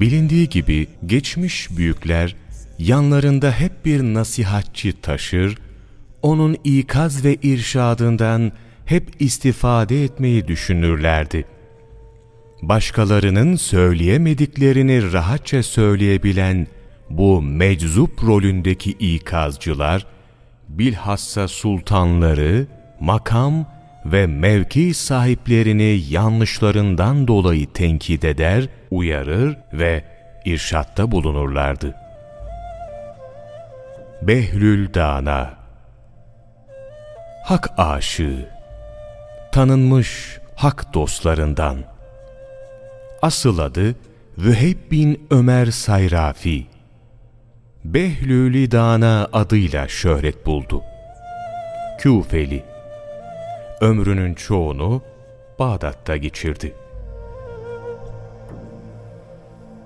Bilindiği gibi geçmiş büyükler yanlarında hep bir nasihatçi taşır, onun ikaz ve irşadından hep istifade etmeyi düşünürlerdi. Başkalarının söyleyemediklerini rahatça söyleyebilen bu meczup rolündeki ikazcılar, bilhassa sultanları, makam ve mevki sahiplerini yanlışlarından dolayı tenkit eder, uyarır ve irşatta bulunurlardı. Behlül Dana Hak aşığı Tanınmış hak dostlarından Asıl adı Vüheyb bin Ömer Sayrafi Behlül Dana adıyla şöhret buldu. Küfeli Ömrünün çoğunu Bağdat'ta geçirdi.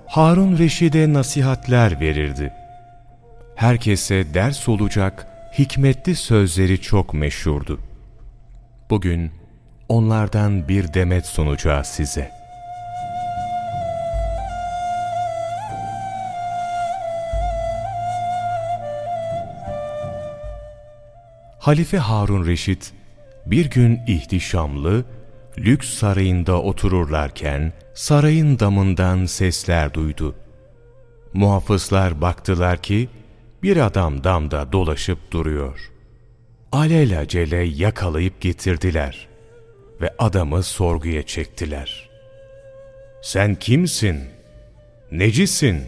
Harun Reşid'e nasihatler verirdi. Herkese ders olacak hikmetli sözleri çok meşhurdu. Bugün onlardan bir demet sunacağız size. Halife Harun Reşit bir gün ihtişamlı, lüks sarayında otururlarken sarayın damından sesler duydu. Muhafızlar baktılar ki bir adam damda dolaşıp duruyor. Alelacele yakalayıp getirdiler ve adamı sorguya çektiler. Sen kimsin? Necisin?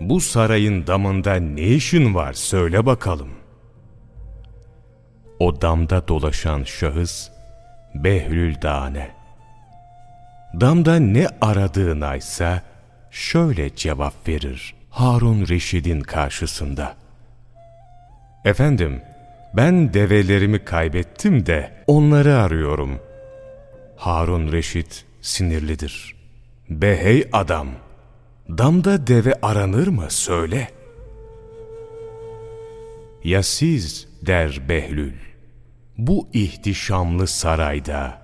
Bu sarayın damında ne işin var söyle bakalım. O damda dolaşan şahıs Behlül Dane. Damda ne aradığına ise şöyle cevap verir Harun Reşid'in karşısında. Efendim, ben develerimi kaybettim de onları arıyorum. Harun Reşit sinirlidir. Behey adam, damda deve aranır mı söyle. Ya siz der Behlül, bu ihtişamlı sarayda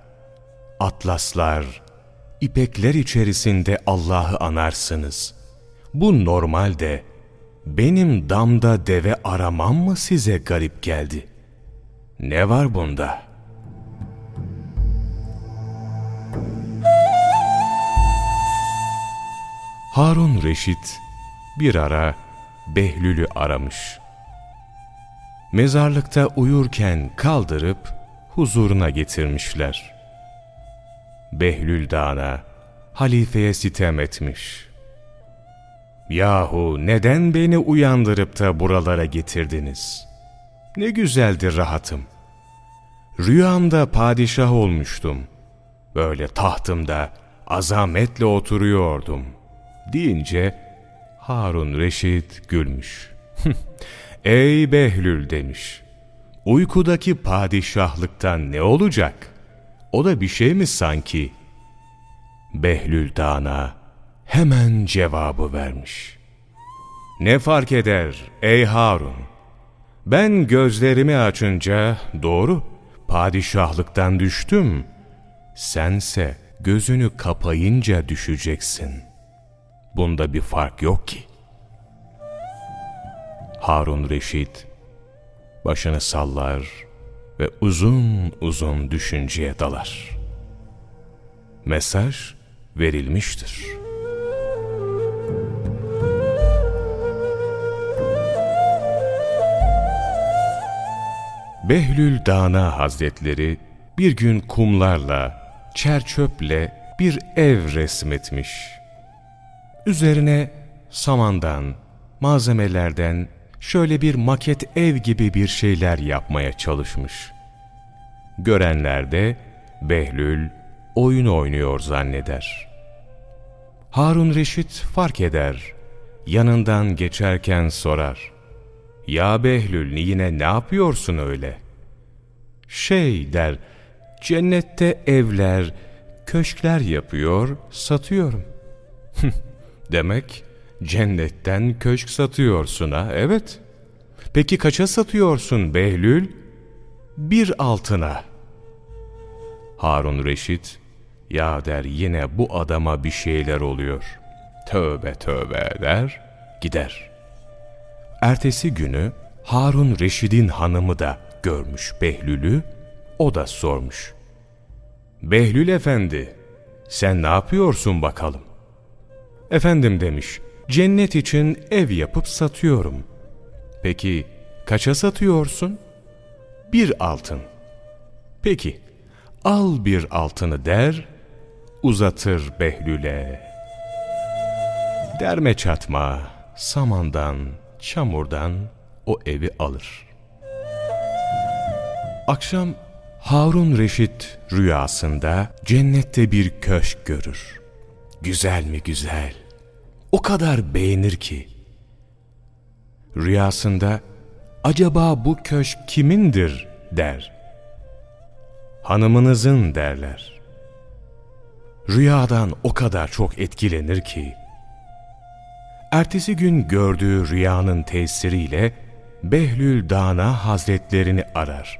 atlaslar, ipekler içerisinde Allah'ı anarsınız. Bu normalde benim damda deve aramam mı size garip geldi? Ne var bunda? Harun Reşit bir ara Behlül'ü aramış. Mezarlıkta uyurken kaldırıp huzuruna getirmişler. Behlül Dağ'ına halifeye sitem etmiş. Yahu neden beni uyandırıp da buralara getirdiniz? Ne güzeldir rahatım. Rüyamda padişah olmuştum. Böyle tahtımda azametle oturuyordum. Deyince Harun Reşit gülmüş. Ey Behlül demiş. Uykudaki padişahlıktan ne olacak? O da bir şey mi sanki? Behlül Dağ'ına hemen cevabı vermiş. Ne fark eder ey Harun? Ben gözlerimi açınca doğru padişahlıktan düştüm. Sense gözünü kapayınca düşeceksin. Bunda bir fark yok ki. Harun Reşit başını sallar ve uzun uzun düşünceye dalar. Mesaj verilmiştir. Behlül Dana Hazretleri bir gün kumlarla, çerçöple bir ev resmetmiş. Üzerine samandan, malzemelerden şöyle bir maket ev gibi bir şeyler yapmaya çalışmış. Görenler de Behlül oyun oynuyor zanneder. Harun Reşit fark eder, yanından geçerken sorar. Ya Behlül yine ne yapıyorsun öyle? Şey der, cennette evler, köşkler yapıyor, satıyorum. Demek cennetten köşk satıyorsun ha, evet. Peki kaça satıyorsun Behlül? Bir altına. Harun Reşit, ya der yine bu adama bir şeyler oluyor. tövbe tövbe der, gider. Ertesi günü Harun Reşid'in hanımı da görmüş Behlül'ü, o da sormuş. Behlül efendi, sen ne yapıyorsun bakalım? Efendim demiş, cennet için ev yapıp satıyorum. Peki kaça satıyorsun? Bir altın. Peki, al bir altını der, uzatır Behlül'e. Derme çatma, samandan, çamurdan o evi alır. Akşam Harun Reşit rüyasında cennette bir köşk görür. Güzel mi güzel? O kadar beğenir ki. Rüyasında acaba bu köşk kimindir der. Hanımınızın derler. Rüyadan o kadar çok etkilenir ki. Ertesi gün gördüğü rüyanın tesiriyle Behlül Dana Hazretlerini arar.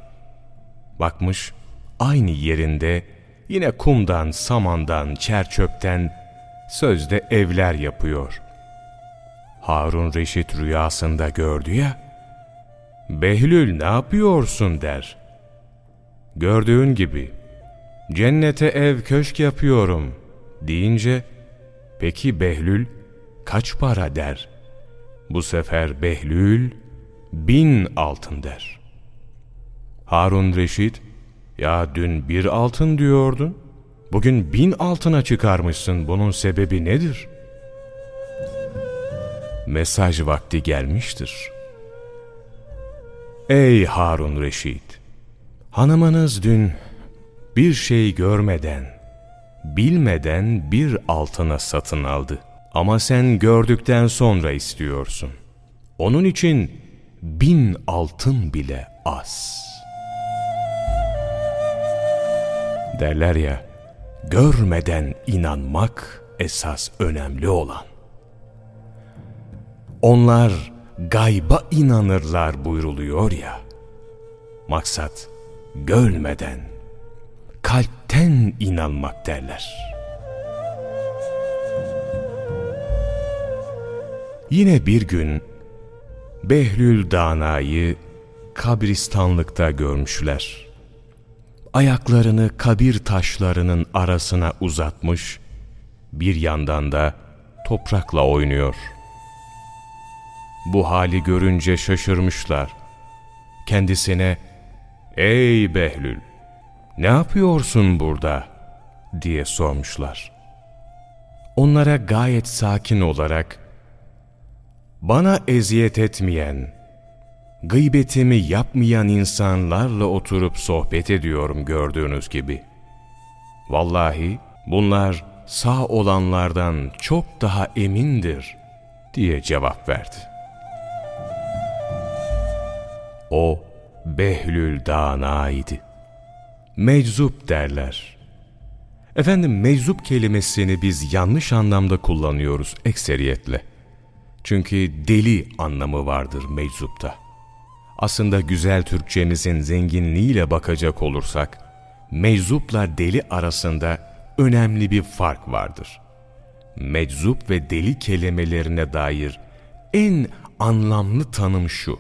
Bakmış aynı yerinde yine kumdan, samandan, çerçöpten sözde evler yapıyor. Harun Reşit rüyasında gördü ya, Behlül ne yapıyorsun der. Gördüğün gibi, cennete ev köşk yapıyorum deyince, peki Behlül kaç para der. Bu sefer Behlül bin altın der. Harun Reşit, ya dün bir altın diyordun, bugün bin altına çıkarmışsın, bunun sebebi nedir? Mesaj vakti gelmiştir. Ey Harun Reşit! Hanımınız dün bir şey görmeden, bilmeden bir altına satın aldı. Ama sen gördükten sonra istiyorsun. Onun için bin altın bile az. Derler ya, görmeden inanmak esas önemli olan. Onlar gayba inanırlar buyruluyor ya. Maksat görmeden, kalpten inanmak derler.'' Yine bir gün Behlül Dana'yı kabristanlıkta görmüşler. Ayaklarını kabir taşlarının arasına uzatmış, bir yandan da toprakla oynuyor. Bu hali görünce şaşırmışlar. Kendisine, ''Ey Behlül, ne yapıyorsun burada?'' diye sormuşlar. Onlara gayet sakin olarak, bana eziyet etmeyen, gıybetimi yapmayan insanlarla oturup sohbet ediyorum gördüğünüz gibi. Vallahi bunlar sağ olanlardan çok daha emindir diye cevap verdi. O Behlül Dana idi. Meczup derler. Efendim meczup kelimesini biz yanlış anlamda kullanıyoruz ekseriyetle. Çünkü deli anlamı vardır meczupta. Aslında güzel Türkçemizin zenginliğiyle bakacak olursak, meczupla deli arasında önemli bir fark vardır. Meczup ve deli kelimelerine dair en anlamlı tanım şu.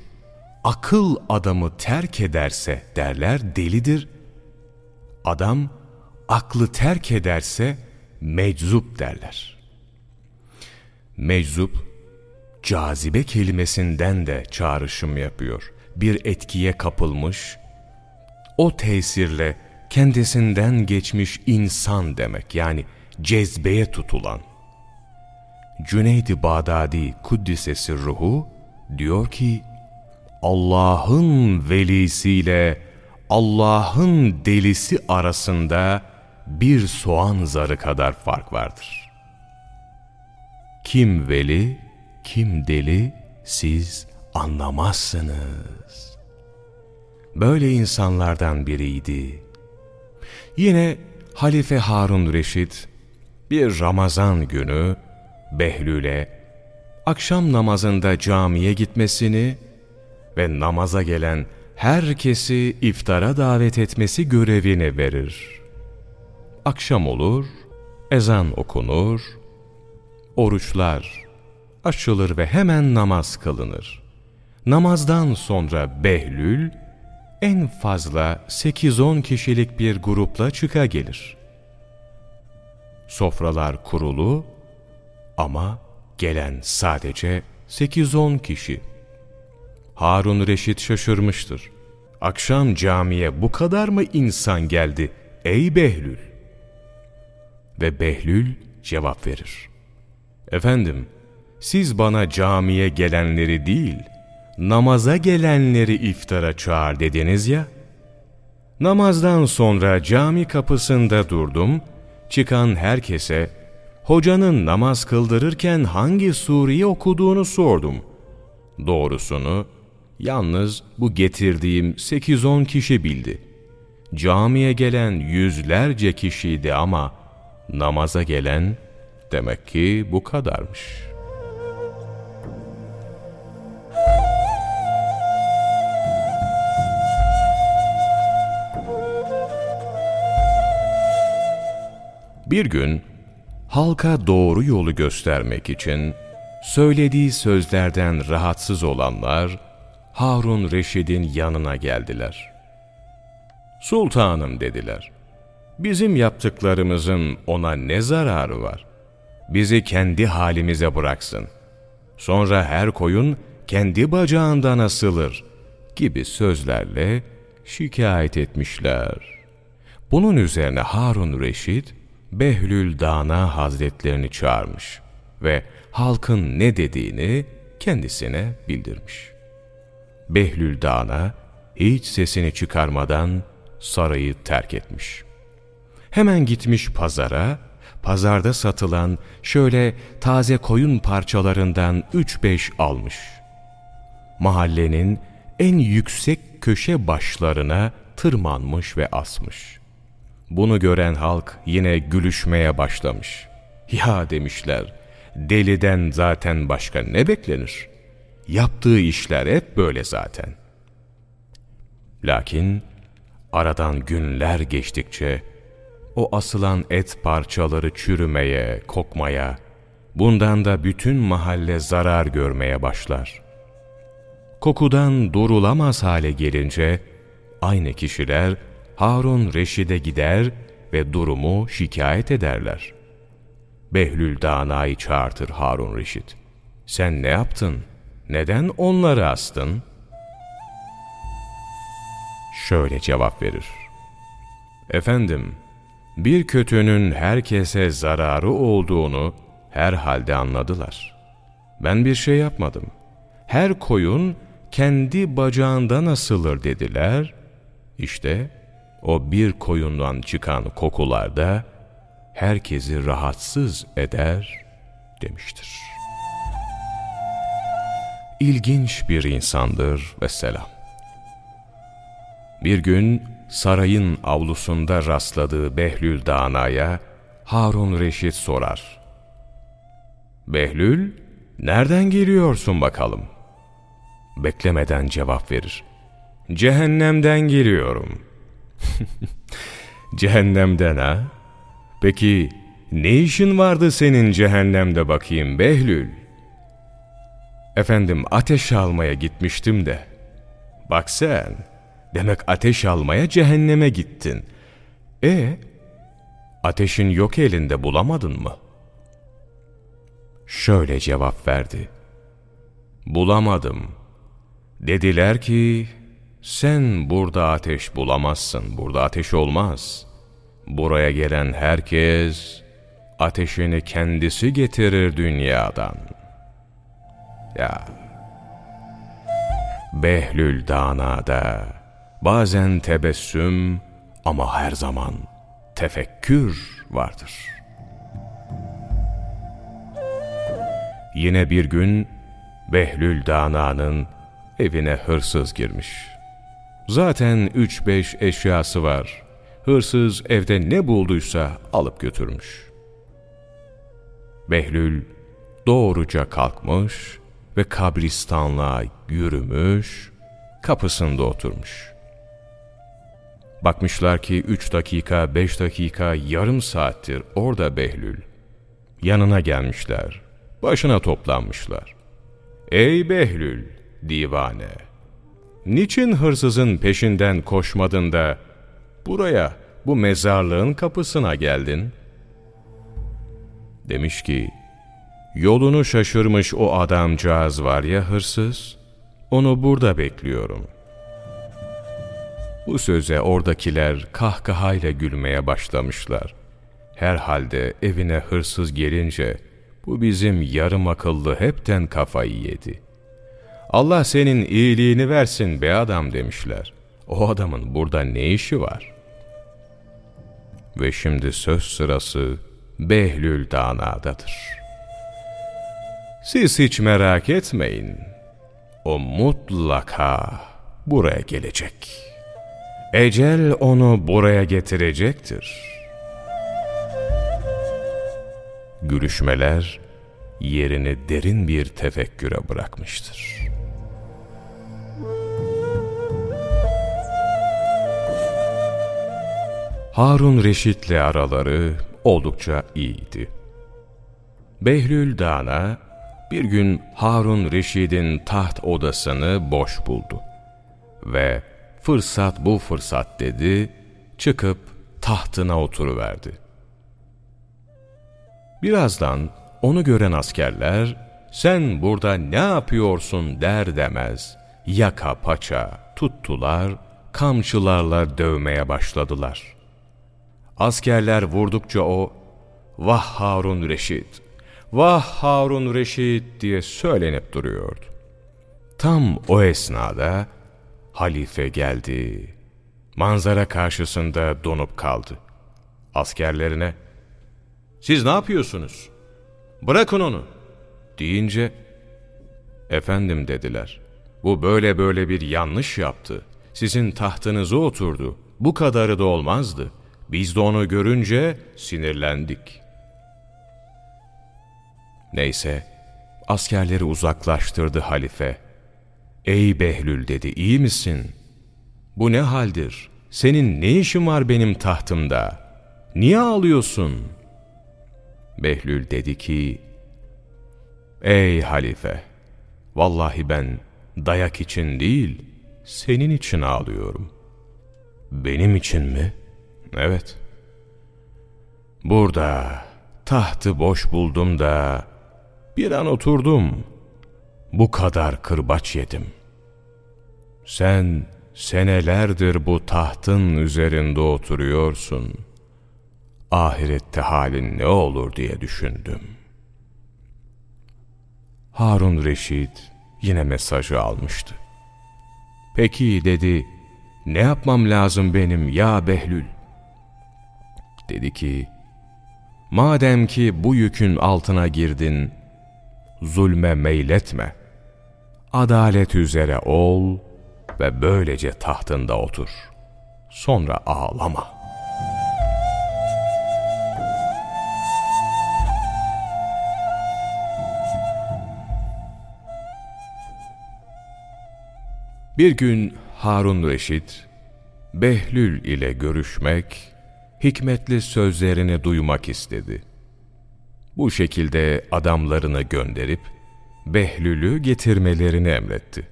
Akıl adamı terk ederse derler delidir. Adam aklı terk ederse meczup derler. Meczup cazibe kelimesinden de çağrışım yapıyor. Bir etkiye kapılmış, o tesirle kendisinden geçmiş insan demek yani cezbeye tutulan. Cüneyd-i Bağdadi Kuddisesi ruhu diyor ki Allah'ın velisiyle Allah'ın delisi arasında bir soğan zarı kadar fark vardır. Kim veli, kim deli siz anlamazsınız. Böyle insanlardan biriydi. Yine Halife Harun Reşit bir Ramazan günü Behlül'e akşam namazında camiye gitmesini ve namaza gelen herkesi iftara davet etmesi görevini verir. Akşam olur, ezan okunur, oruçlar açılır ve hemen namaz kılınır. Namazdan sonra Behlül en fazla 8-10 kişilik bir grupla çıka gelir. Sofralar kurulu ama gelen sadece 8-10 kişi. Harun Reşit şaşırmıştır. Akşam camiye bu kadar mı insan geldi ey Behlül? Ve Behlül cevap verir. Efendim, siz bana camiye gelenleri değil, namaza gelenleri iftara çağır dediniz ya. Namazdan sonra cami kapısında durdum, çıkan herkese, hocanın namaz kıldırırken hangi sureyi okuduğunu sordum. Doğrusunu, yalnız bu getirdiğim 8-10 kişi bildi. Camiye gelen yüzlerce kişiydi ama namaza gelen demek ki bu kadarmış.'' Bir gün halka doğru yolu göstermek için söylediği sözlerden rahatsız olanlar Harun Reşid'in yanına geldiler. Sultanım dediler. Bizim yaptıklarımızın ona ne zararı var? Bizi kendi halimize bıraksın. Sonra her koyun kendi bacağından asılır gibi sözlerle şikayet etmişler. Bunun üzerine Harun Reşid Behlül Dana Hazretlerini çağırmış ve halkın ne dediğini kendisine bildirmiş. Behlül Dana hiç sesini çıkarmadan sarayı terk etmiş. Hemen gitmiş pazara, pazarda satılan şöyle taze koyun parçalarından üç beş almış. Mahallenin en yüksek köşe başlarına tırmanmış ve asmış. Bunu gören halk yine gülüşmeye başlamış. Ya demişler, deliden zaten başka ne beklenir? Yaptığı işler hep böyle zaten. Lakin aradan günler geçtikçe o asılan et parçaları çürümeye, kokmaya, bundan da bütün mahalle zarar görmeye başlar. Kokudan durulamaz hale gelince aynı kişiler Harun Reşid'e gider ve durumu şikayet ederler. Behlül Dana'yı çağırtır Harun Reşit. Sen ne yaptın? Neden onları astın? Şöyle cevap verir. Efendim, bir kötünün herkese zararı olduğunu herhalde anladılar. Ben bir şey yapmadım. Her koyun kendi bacağından asılır dediler. İşte o bir koyundan çıkan kokular da herkesi rahatsız eder demiştir. İlginç bir insandır ve selam. Bir gün sarayın avlusunda rastladığı Behlül Dana'ya Harun Reşit sorar. Behlül, nereden geliyorsun bakalım? Beklemeden cevap verir. Cehennemden geliyorum. Cehennemden ha? Peki ne işin vardı senin cehennemde bakayım Behlül? Efendim ateş almaya gitmiştim de. Bak sen, demek ateş almaya cehenneme gittin. E ateşin yok elinde bulamadın mı? Şöyle cevap verdi. Bulamadım. Dediler ki sen burada ateş bulamazsın, burada ateş olmaz. Buraya gelen herkes ateşini kendisi getirir dünyadan. Ya Behlül Dana'da bazen tebessüm ama her zaman tefekkür vardır. Yine bir gün Behlül Dana'nın evine hırsız girmiş. Zaten üç beş eşyası var. Hırsız evde ne bulduysa alıp götürmüş. Behlül doğruca kalkmış ve kabristanlığa yürümüş, kapısında oturmuş. Bakmışlar ki üç dakika, beş dakika, yarım saattir orada Behlül. Yanına gelmişler. başına toplanmışlar. Ey Behlül divane! Niçin hırsızın peşinden koşmadın da buraya, bu mezarlığın kapısına geldin? Demiş ki, yolunu şaşırmış o adamcağız var ya hırsız, onu burada bekliyorum. Bu söze oradakiler kahkahayla gülmeye başlamışlar. Herhalde evine hırsız gelince bu bizim yarım akıllı hepten kafayı yedi. Allah senin iyiliğini versin be adam demişler. O adamın burada ne işi var? Ve şimdi söz sırası Behlül Dana'dadır. Siz hiç merak etmeyin. O mutlaka buraya gelecek. Ecel onu buraya getirecektir.'' gülüşmeler yerini derin bir tefekküre bırakmıştır. Harun Reşit'le araları oldukça iyiydi. Behlül Dağ'ına bir gün Harun Reşid'in taht odasını boş buldu. Ve fırsat bu fırsat dedi, çıkıp tahtına oturuverdi. Birazdan onu gören askerler, sen burada ne yapıyorsun der demez, yaka paça tuttular, kamçılarla dövmeye başladılar. Askerler vurdukça o, vah Harun Reşit, vah Harun Reşit diye söylenip duruyordu. Tam o esnada halife geldi. Manzara karşısında donup kaldı. Askerlerine, siz ne yapıyorsunuz? Bırakın onu. Deyince, efendim dediler. Bu böyle böyle bir yanlış yaptı. Sizin tahtınıza oturdu. Bu kadarı da olmazdı. Biz de onu görünce sinirlendik. Neyse, askerleri uzaklaştırdı halife. Ey Behlül dedi, iyi misin? Bu ne haldir? Senin ne işin var benim tahtımda? Niye ağlıyorsun?'' Behlül dedi ki, Ey halife! Vallahi ben dayak için değil, senin için ağlıyorum. Benim için mi? Evet. Burada tahtı boş buldum da bir an oturdum. Bu kadar kırbaç yedim. Sen senelerdir bu tahtın üzerinde oturuyorsun.'' ahirette halin ne olur diye düşündüm. Harun Reşit yine mesajı almıştı. Peki dedi, ne yapmam lazım benim ya Behlül? Dedi ki, madem ki bu yükün altına girdin, zulme meyletme. Adalet üzere ol ve böylece tahtında otur. Sonra ağlama.'' Bir gün Harun Reşit, Behlül ile görüşmek, hikmetli sözlerini duymak istedi. Bu şekilde adamlarını gönderip, Behlül'ü getirmelerini emretti.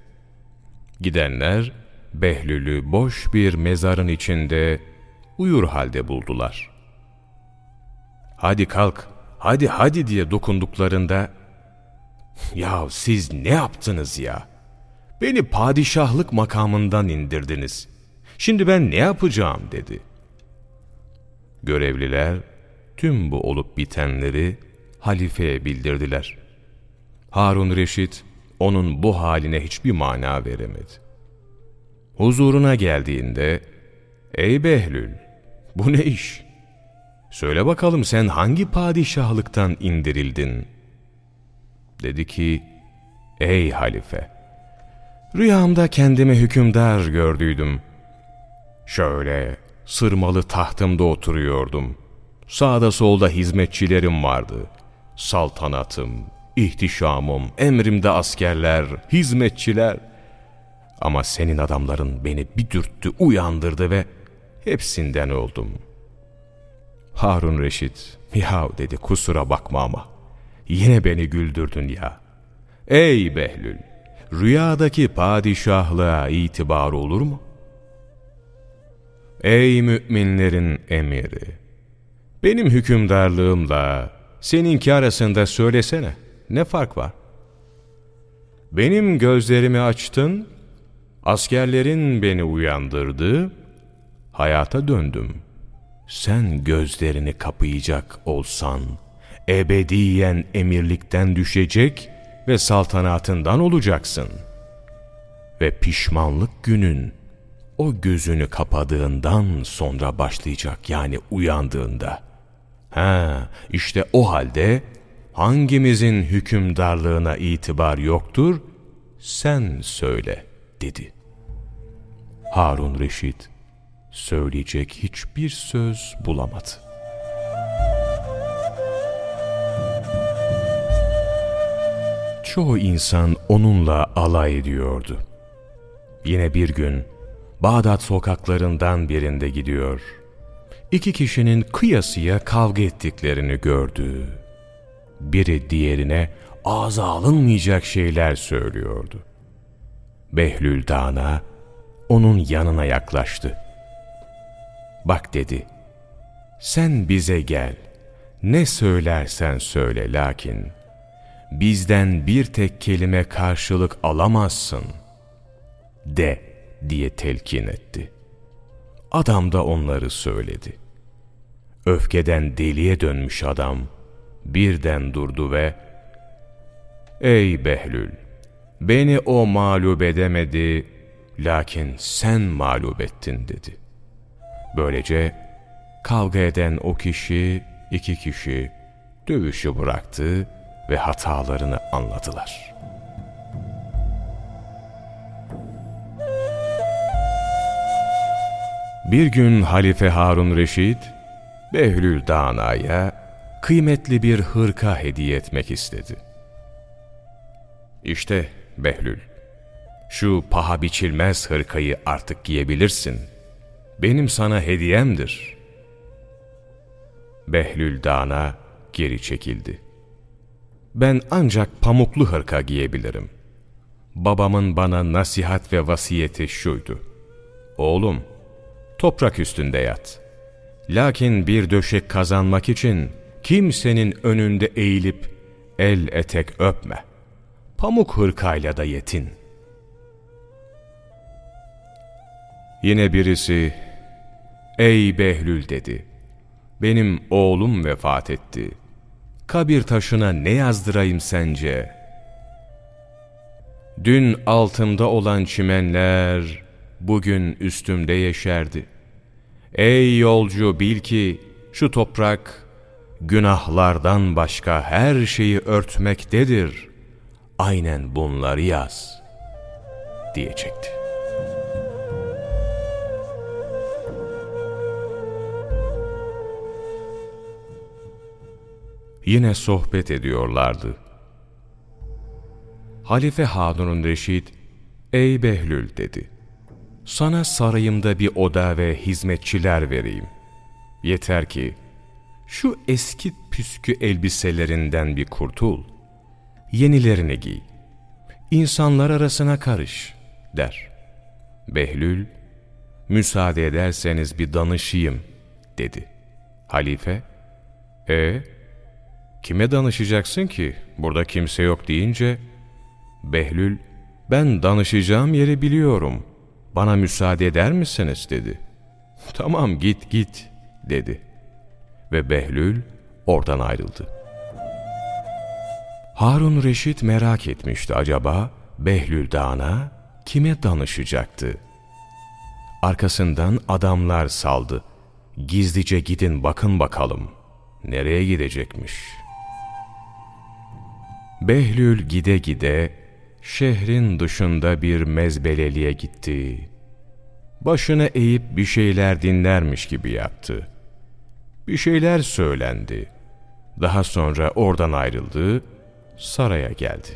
Gidenler, Behlül'ü boş bir mezarın içinde uyur halde buldular. Hadi kalk, hadi hadi diye dokunduklarında, ''Ya siz ne yaptınız ya?'' Beni padişahlık makamından indirdiniz. Şimdi ben ne yapacağım dedi. Görevliler tüm bu olup bitenleri halifeye bildirdiler. Harun Reşit onun bu haline hiçbir mana veremedi. Huzuruna geldiğinde, ''Ey Behlül, bu ne iş? Söyle bakalım sen hangi padişahlıktan indirildin?'' Dedi ki, ''Ey halife, Rüyamda kendimi hükümdar gördüydüm. Şöyle sırmalı tahtımda oturuyordum. Sağda solda hizmetçilerim vardı. Saltanatım, ihtişamım, emrimde askerler, hizmetçiler. Ama senin adamların beni bir dürttü, uyandırdı ve hepsinden oldum. Harun Reşit, yahu dedi kusura bakma ama yine beni güldürdün ya. Ey Behlül! Rüyadaki padişahlığa itibar olur mu? Ey müminlerin emiri! Benim hükümdarlığımla seninki arasında söylesene, ne fark var? Benim gözlerimi açtın, askerlerin beni uyandırdı, hayata döndüm. Sen gözlerini kapayacak olsan, ebediyen emirlikten düşecek ve saltanatından olacaksın. Ve pişmanlık günün, o gözünü kapadığından sonra başlayacak yani uyandığında. Ha, işte o halde hangimizin hükümdarlığına itibar yoktur, sen söyle dedi. Harun Reşit söyleyecek hiçbir söz bulamadı. Çoğu insan onunla alay ediyordu. Yine bir gün Bağdat sokaklarından birinde gidiyor. İki kişinin kıyasıya kavga ettiklerini gördü. Biri diğerine ağza alınmayacak şeyler söylüyordu. Behlül Dağ'ına onun yanına yaklaştı. Bak dedi, sen bize gel, ne söylersen söyle lakin bizden bir tek kelime karşılık alamazsın de diye telkin etti. Adam da onları söyledi. Öfkeden deliye dönmüş adam birden durdu ve Ey Behlül! Beni o mağlup edemedi, lakin sen mağlup ettin dedi. Böylece kavga eden o kişi, iki kişi dövüşü bıraktı ve hatalarını anladılar. Bir gün Halife Harun Reşit, Behlül Dana'ya kıymetli bir hırka hediye etmek istedi. İşte Behlül, şu paha biçilmez hırkayı artık giyebilirsin. Benim sana hediyemdir. Behlül Dana geri çekildi. Ben ancak pamuklu hırka giyebilirim. Babamın bana nasihat ve vasiyeti şuydu. Oğlum, toprak üstünde yat. Lakin bir döşek kazanmak için kimsenin önünde eğilip el etek öpme. Pamuk hırkayla da yetin. Yine birisi, ey Behlül dedi, benim oğlum vefat etti. Kabir taşına ne yazdırayım sence? Dün altımda olan çimenler, bugün üstümde yeşerdi. Ey yolcu bil ki şu toprak günahlardan başka her şeyi örtmektedir. Aynen bunları yaz diyecekti. Yine sohbet ediyorlardı. Halife Harun Reşit, ''Ey Behlül'' dedi. Sana sarayımda bir oda ve hizmetçiler vereyim. Yeter ki şu eski püskü elbiselerinden bir kurtul. Yenilerini giy. İnsanlar arasına karış der. Behlül, müsaade ederseniz bir danışayım dedi. Halife, e kime danışacaksın ki burada kimse yok deyince, Behlül, ben danışacağım yeri biliyorum.'' Bana müsaade eder misiniz dedi. Tamam git git dedi. Ve Behlül oradan ayrıldı. Harun Reşit merak etmişti acaba Behlül Dağı'na kime danışacaktı? Arkasından adamlar saldı. Gizlice gidin bakın bakalım. Nereye gidecekmiş? Behlül gide gide şehrin dışında bir mezbeleliğe gitti. Başını eğip bir şeyler dinlermiş gibi yaptı. Bir şeyler söylendi. Daha sonra oradan ayrıldı, saraya geldi.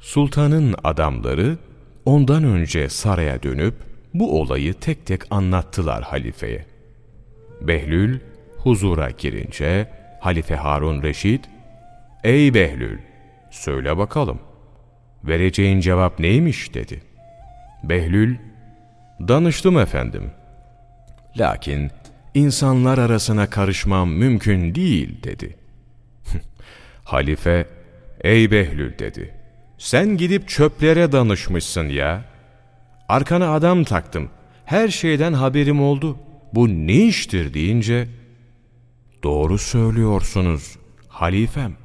Sultanın adamları ondan önce saraya dönüp bu olayı tek tek anlattılar halifeye. Behlül huzura girince Halife Harun Reşid, ''Ey Behlül, söyle bakalım, vereceğin cevap neymiş?'' dedi. Behlül, ''Danıştım efendim. Lakin insanlar arasına karışmam mümkün değil.'' dedi. Halife, ''Ey Behlül'' dedi. ''Sen gidip çöplere danışmışsın ya. Arkana adam taktım. Her şeyden haberim oldu. Bu ne iştir?'' deyince, ''Doğru söylüyorsunuz halifem.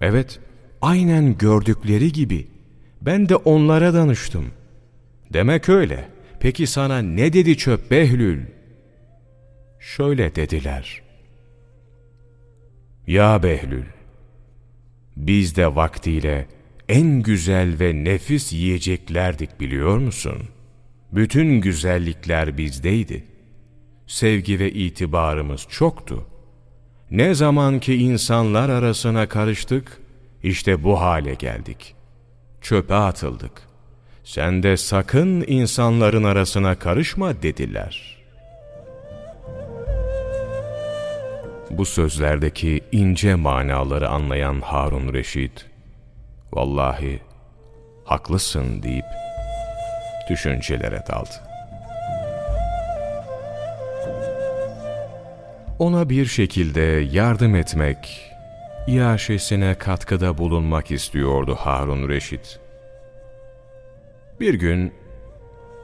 Evet, aynen gördükleri gibi. Ben de onlara danıştım. Demek öyle. Peki sana ne dedi çöp Behlül? Şöyle dediler. Ya Behlül, biz de vaktiyle en güzel ve nefis yiyeceklerdik biliyor musun? Bütün güzellikler bizdeydi. Sevgi ve itibarımız çoktu. Ne zaman ki insanlar arasına karıştık, işte bu hale geldik. Çöpe atıldık. Sen de sakın insanların arasına karışma dediler. Bu sözlerdeki ince manaları anlayan Harun Reşit, vallahi haklısın deyip düşüncelere daldı. Ona bir şekilde yardım etmek, iaşesine katkıda bulunmak istiyordu Harun Reşit. Bir gün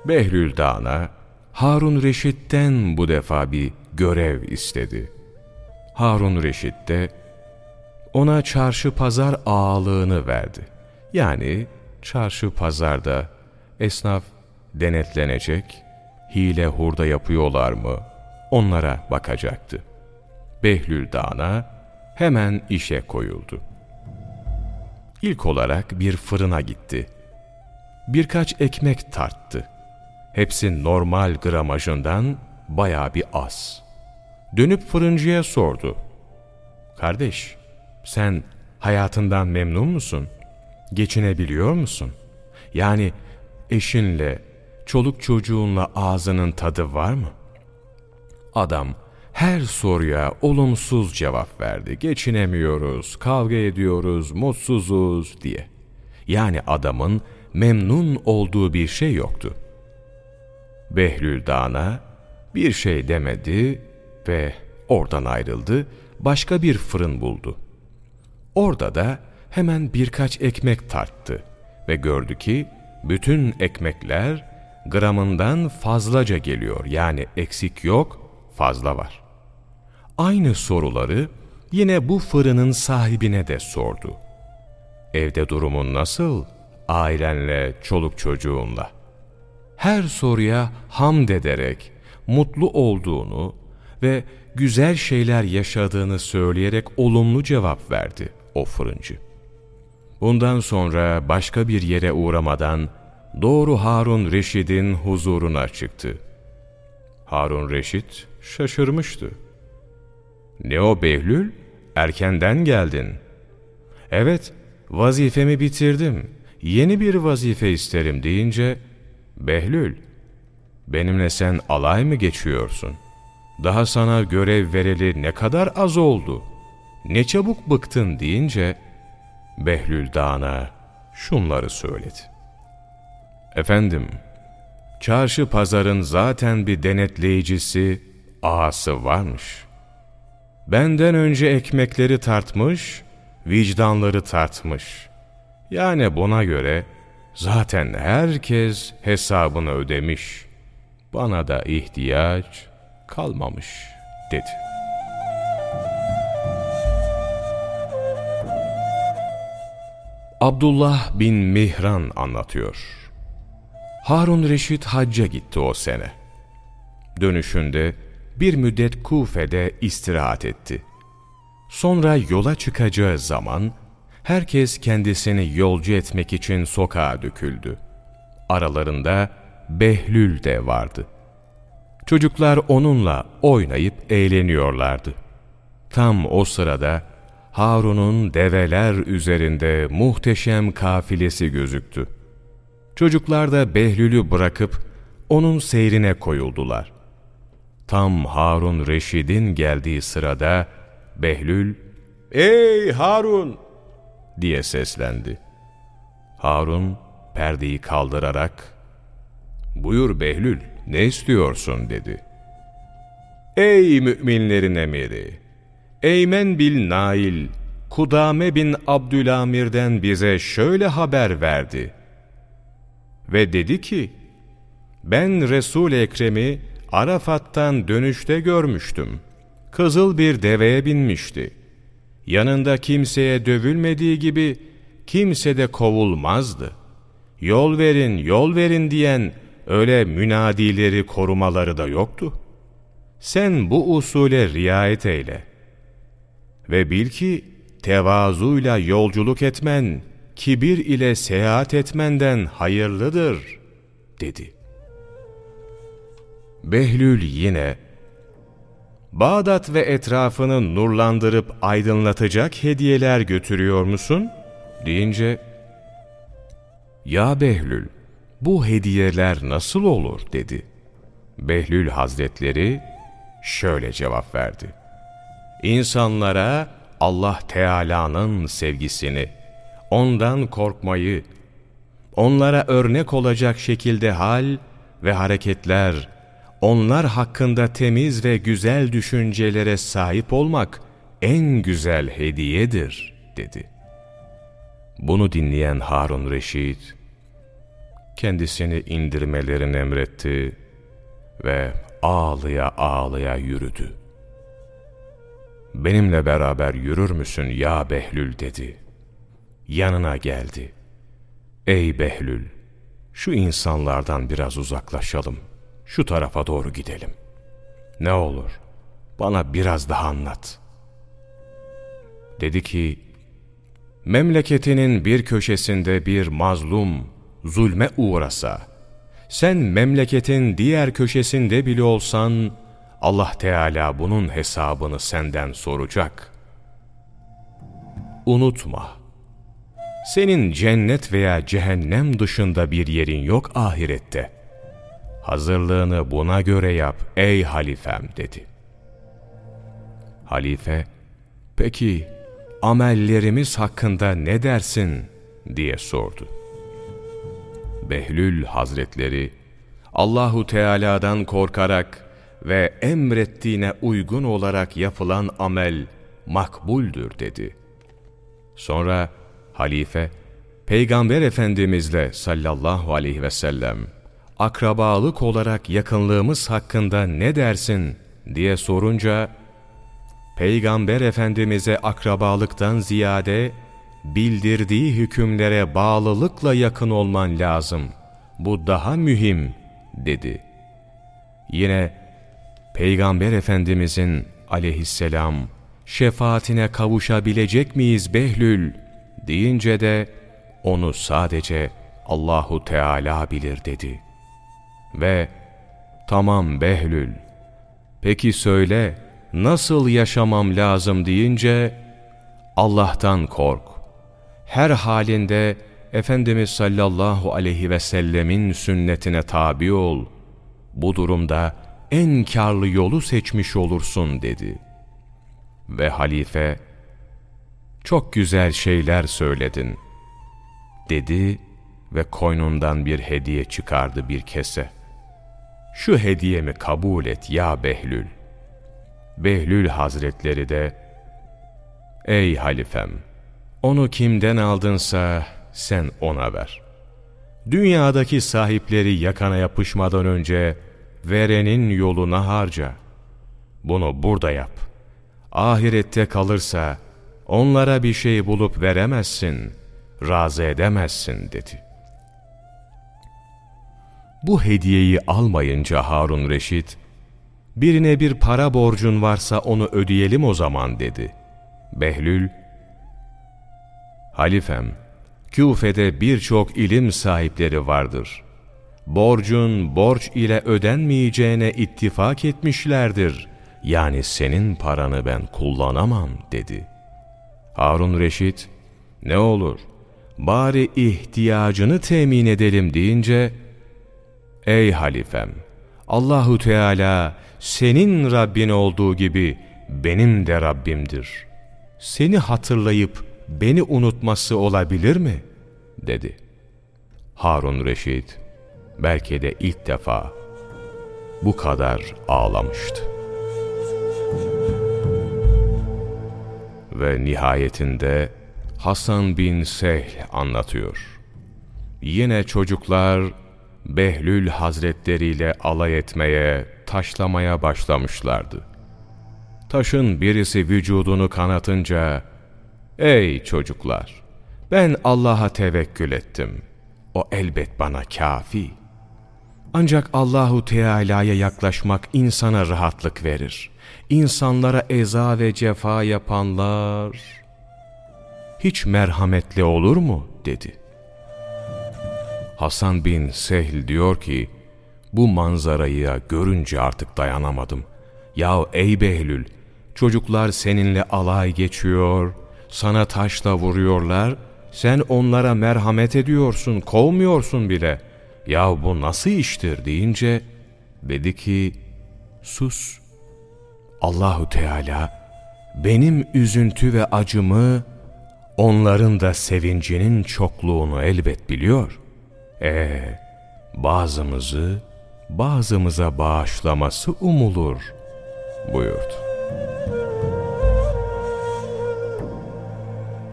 Behlül Dağ'ına Harun Reşit'ten bu defa bir görev istedi. Harun Reşit de ona çarşı pazar ağalığını verdi. Yani çarşı pazarda esnaf denetlenecek, hile hurda yapıyorlar mı onlara bakacaktı. Behlül Dağ'ına hemen işe koyuldu. İlk olarak bir fırına gitti. Birkaç ekmek tarttı. Hepsi normal gramajından baya bir az. Dönüp fırıncıya sordu. Kardeş, sen hayatından memnun musun? Geçinebiliyor musun? Yani eşinle, çoluk çocuğunla ağzının tadı var mı? Adam her soruya olumsuz cevap verdi. Geçinemiyoruz, kavga ediyoruz, mutsuzuz diye. Yani adamın memnun olduğu bir şey yoktu. Behlül Dağ'ına bir şey demedi ve oradan ayrıldı, başka bir fırın buldu. Orada da hemen birkaç ekmek tarttı ve gördü ki bütün ekmekler gramından fazlaca geliyor yani eksik yok, fazla var. Aynı soruları yine bu fırının sahibine de sordu. Evde durumun nasıl? Ailenle, çoluk çocuğunla. Her soruya hamd ederek mutlu olduğunu ve güzel şeyler yaşadığını söyleyerek olumlu cevap verdi o fırıncı. Bundan sonra başka bir yere uğramadan doğru Harun Reşid'in huzuruna çıktı. Harun Reşit şaşırmıştı. Ne o Behlül? Erkenden geldin. Evet, vazifemi bitirdim. Yeni bir vazife isterim deyince, Behlül, benimle sen alay mı geçiyorsun? Daha sana görev vereli ne kadar az oldu? Ne çabuk bıktın deyince, Behlül Dağ'ına şunları söyledi. Efendim, çarşı pazarın zaten bir denetleyicisi, ağası varmış. Benden önce ekmekleri tartmış, vicdanları tartmış. Yani buna göre zaten herkes hesabını ödemiş. Bana da ihtiyaç kalmamış dedi. Abdullah bin Mihran anlatıyor. Harun Reşit hacca gitti o sene. Dönüşünde bir müddet Kufe'de istirahat etti. Sonra yola çıkacağı zaman herkes kendisini yolcu etmek için sokağa döküldü. Aralarında Behlül de vardı. Çocuklar onunla oynayıp eğleniyorlardı. Tam o sırada Harun'un develer üzerinde muhteşem kafilesi gözüktü. Çocuklar da Behlül'ü bırakıp onun seyrine koyuldular. Tam Harun Reşid'in geldiği sırada Behlül, ''Ey Harun!'' diye seslendi. Harun perdeyi kaldırarak, ''Buyur Behlül, ne istiyorsun?'' dedi. ''Ey müminlerin emiri! Eymen bil Nail, Kudame bin Abdülamir'den bize şöyle haber verdi. Ve dedi ki, ben Resul-i Ekrem'i Arafat'tan dönüşte görmüştüm. Kızıl bir deveye binmişti. Yanında kimseye dövülmediği gibi kimse de kovulmazdı. Yol verin, yol verin diyen öyle münadileri korumaları da yoktu. Sen bu usule riayet eyle. Ve bil ki tevazuyla yolculuk etmen, kibir ile seyahat etmenden hayırlıdır, dedi. Behlül yine, Bağdat ve etrafını nurlandırıp aydınlatacak hediyeler götürüyor musun? deyince, Ya Behlül, bu hediyeler nasıl olur? dedi. Behlül Hazretleri şöyle cevap verdi. İnsanlara Allah Teala'nın sevgisini, ondan korkmayı, onlara örnek olacak şekilde hal ve hareketler, onlar hakkında temiz ve güzel düşüncelere sahip olmak en güzel hediyedir, dedi. Bunu dinleyen Harun Reşit, kendisini indirmelerini emretti ve ağlıya ağlıya yürüdü. Benimle beraber yürür müsün ya Behlül dedi. Yanına geldi. Ey Behlül, şu insanlardan biraz uzaklaşalım. Şu tarafa doğru gidelim. Ne olur, bana biraz daha anlat. Dedi ki, memleketinin bir köşesinde bir mazlum, zulme uğrasa, sen memleketin diğer köşesinde bile olsan, Allah Teala bunun hesabını senden soracak. Unutma, senin cennet veya cehennem dışında bir yerin yok ahirette. Hazırlığını buna göre yap ey halifem dedi. Halife, peki amellerimiz hakkında ne dersin diye sordu. Behlül Hazretleri, Allahu Teala'dan korkarak ve emrettiğine uygun olarak yapılan amel makbuldür dedi. Sonra halife, Peygamber Efendimizle sallallahu aleyhi ve sellem, akrabalık olarak yakınlığımız hakkında ne dersin diye sorunca, Peygamber Efendimiz'e akrabalıktan ziyade, bildirdiği hükümlere bağlılıkla yakın olman lazım. Bu daha mühim, dedi. Yine Peygamber Efendimizin aleyhisselam şefaatine kavuşabilecek miyiz Behlül deyince de onu sadece Allahu Teala bilir dedi. Ve tamam Behlül peki söyle nasıl yaşamam lazım deyince Allah'tan kork. Her halinde Efendimiz sallallahu aleyhi ve sellemin sünnetine tabi ol. Bu durumda en karlı yolu seçmiş olursun dedi. Ve halife, çok güzel şeyler söyledin, dedi ve koynundan bir hediye çıkardı bir kese. Şu hediyemi kabul et ya Behlül. Behlül Hazretleri de, Ey halifem, onu kimden aldınsa sen ona ver. Dünyadaki sahipleri yakana yapışmadan önce, verenin yoluna harca. Bunu burada yap. Ahirette kalırsa onlara bir şey bulup veremezsin, razı edemezsin dedi. Bu hediyeyi almayınca Harun Reşit, birine bir para borcun varsa onu ödeyelim o zaman dedi. Behlül, Halifem, Küfe'de birçok ilim sahipleri vardır borcun borç ile ödenmeyeceğine ittifak etmişlerdir. Yani senin paranı ben kullanamam dedi. Harun Reşit, ne olur bari ihtiyacını temin edelim deyince, Ey halifem! Allahu Teala senin Rabbin olduğu gibi benim de Rabbimdir. Seni hatırlayıp beni unutması olabilir mi? dedi. Harun Reşit belki de ilk defa bu kadar ağlamıştı. Ve nihayetinde Hasan bin Sehl anlatıyor. Yine çocuklar Behlül Hazretleriyle alay etmeye, taşlamaya başlamışlardı. Taşın birisi vücudunu kanatınca, ''Ey çocuklar, ben Allah'a tevekkül ettim. O elbet bana kafi. Ancak Allahu Teala'ya yaklaşmak insana rahatlık verir. İnsanlara eza ve cefa yapanlar hiç merhametli olur mu?'' dedi. Hasan bin Sehl diyor ki, bu manzarayı görünce artık dayanamadım. Ya ey Behlül, çocuklar seninle alay geçiyor, sana taşla vuruyorlar, sen onlara merhamet ediyorsun, kovmuyorsun bile. Ya bu nasıl iştir deyince, dedi ki, sus. Allahu Teala benim üzüntü ve acımı, onların da sevincinin çokluğunu elbet biliyor. Ee, bazımızı bazımıza bağışlaması umulur buyurdu.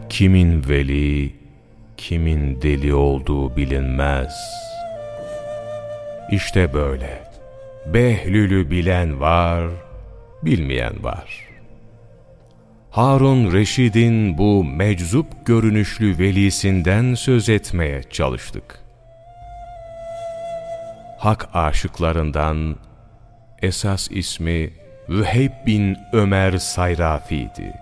Kimin veli, kimin deli olduğu bilinmez. İşte böyle. Behlül'ü bilen var, bilmeyen var. Harun Reşid'in bu meczup görünüşlü velisinden söz etmeye çalıştık hak aşıklarından esas ismi Vüheyb bin Ömer Sayrafi'ydi.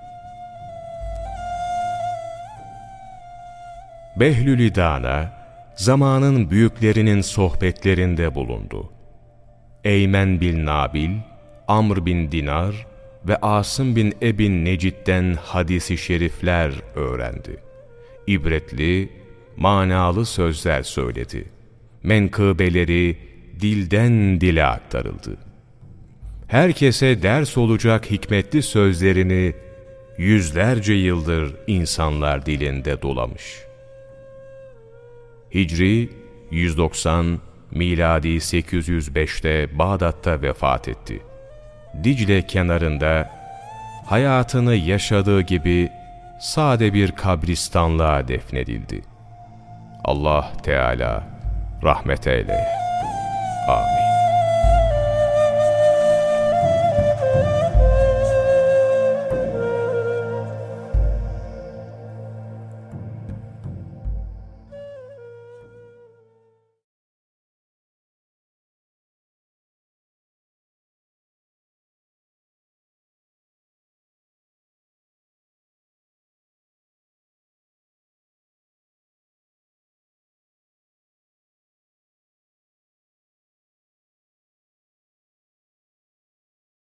Behlül Dana, zamanın büyüklerinin sohbetlerinde bulundu. Eymen bin Nabil, Amr bin Dinar ve Asım bin Ebin Necid'den hadisi şerifler öğrendi. İbretli, manalı sözler söyledi. Menkıbeleri, dilden dile aktarıldı. Herkese ders olacak hikmetli sözlerini yüzlerce yıldır insanlar dilinde dolamış. Hicri 190, miladi 805'te Bağdat'ta vefat etti. Dicle kenarında hayatını yaşadığı gibi sade bir kabristanlığa defnedildi. Allah Teala rahmet eyle. Army.